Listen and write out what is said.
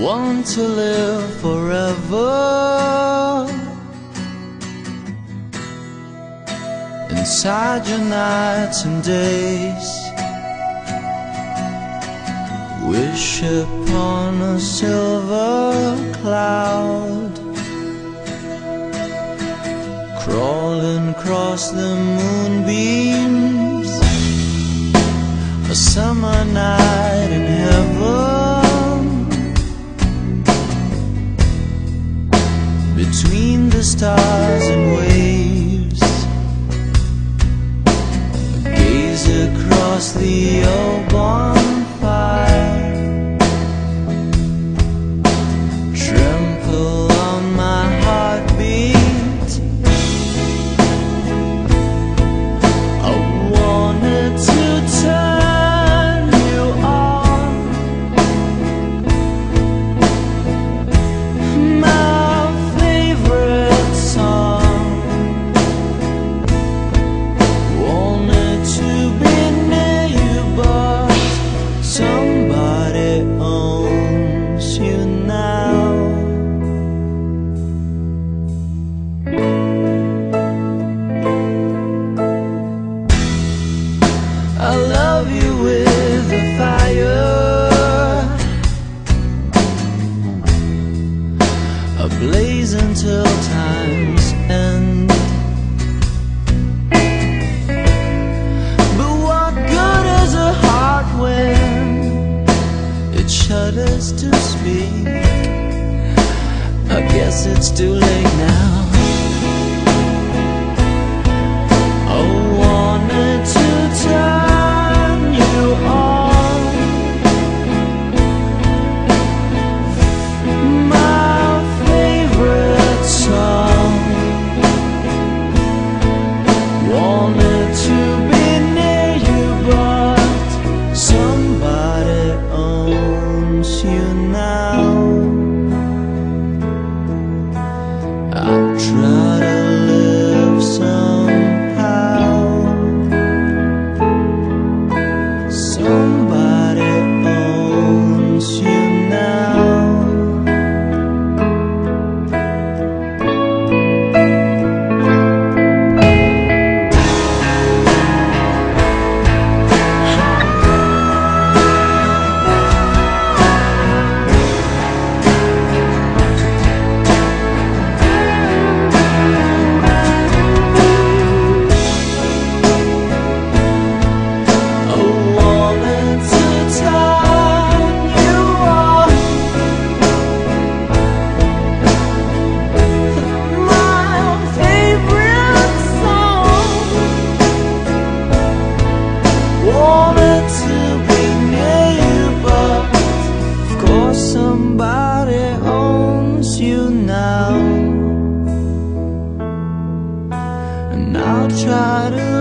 want to live forever inside your nights and days. Wish upon a silver cloud, crawling across the moonbeams. A summer night the stars and waves. Gaze across the old I love you with a fire ablaze until time's end. But what good is a heart when it shudders to speak? I guess it's too late now. Somebody owns you now. And I'll try to